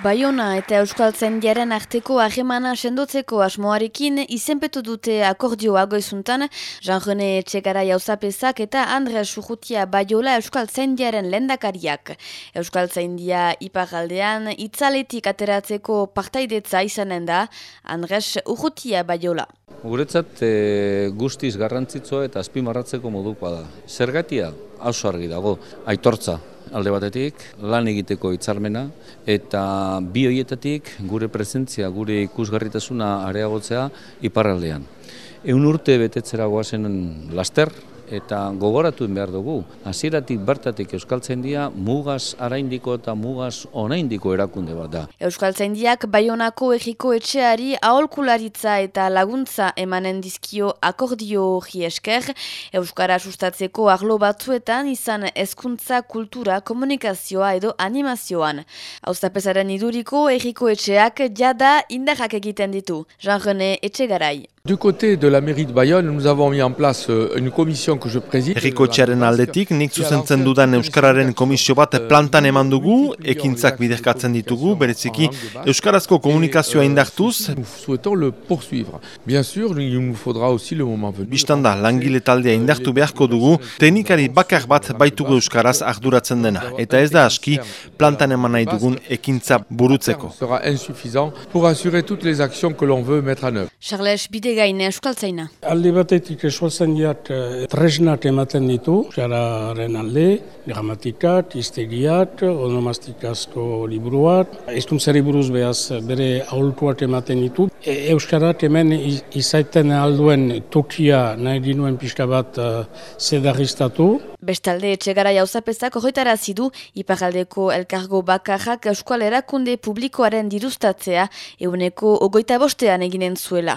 Baiona eta Euskaltzen jaren arteko ahemana sendotzeko asmoarekin izenpetu dute akordioa goizuntan, Jean-René Etxegara jauzapezak eta Andrea Sujutia Baiola Euskaltzen jaren lendakariak. Euskaltzen dia iparaldean itzaletik ateratzeko partaidetza izanen da, Andres Urrutia Baiola. Guretzat e, guztiz garrantzitzoa eta azpimarratzeko modukoa da. Zergatia, hau argi dago, aitortza, alde batetik, lan egiteko hitzarmena eta bi hoietatik gure presentzia, gure ikusgarritasuna areagotzea iparraldean. Eun urte betetzera goazen laster, eta gogoratu behar dugu. Hasieratik bertatik Euskaltzaindia mugaz araindiko eta mugaz onaindiko erakunde bat da. Euskaltzaindiak Baionako egiko etxeari aholkularitza eta laguntza emanen dizkio akordio hori esker, Euskara sustatzeko arlo batzuetan izan hezkuntza kultura, komunikazioa edo animazioan. Hauztapezaren iduriko egiko etxeak jada indarrak egiten ditu. Jean-René Etxegarai. Du côté de la mairie de Bayonne, nous avons mis en place euh, une commission que je préside. Herrikotxearen aldetik, nik zuzentzen dudan Euskararen komisio bat plantan eman dugu, ekintzak biderkatzen ditugu, bereziki Euskarazko komunikazioa indartuz. Nous souhaitons le poursuivre. Bien sûr, il nous faudra aussi le moment venu. Bistanda, langile taldea indartu beharko dugu, teknikari bakar bat baitugu Euskaraz arduratzen dena. Eta ez da aski, plantan eman nahi dugun ekintza burutzeko. sera insuffisant pour assurer toutes les actions que l'on veut mettre en œuvre. Charles Bidegain Euskaltzaina. Alde batetik esuazen diat eh, tresnak ematen ditu, jararen alde, gramatikat, hiztegiat, onomastikazko liburuat, iztuntzari buruz behaz bere aholtuat ematen ditu. E, Euskarat hemen izaiten alduen tokia nahi dinuen pixka bat uh, zedarriztatu, Bestalde etxegara jauzapezak horretara zidu, iparaldeko elkargo bakarrak euskal erakunde publikoaren diruztatzea, euneko ogoita bostean eginen zuela.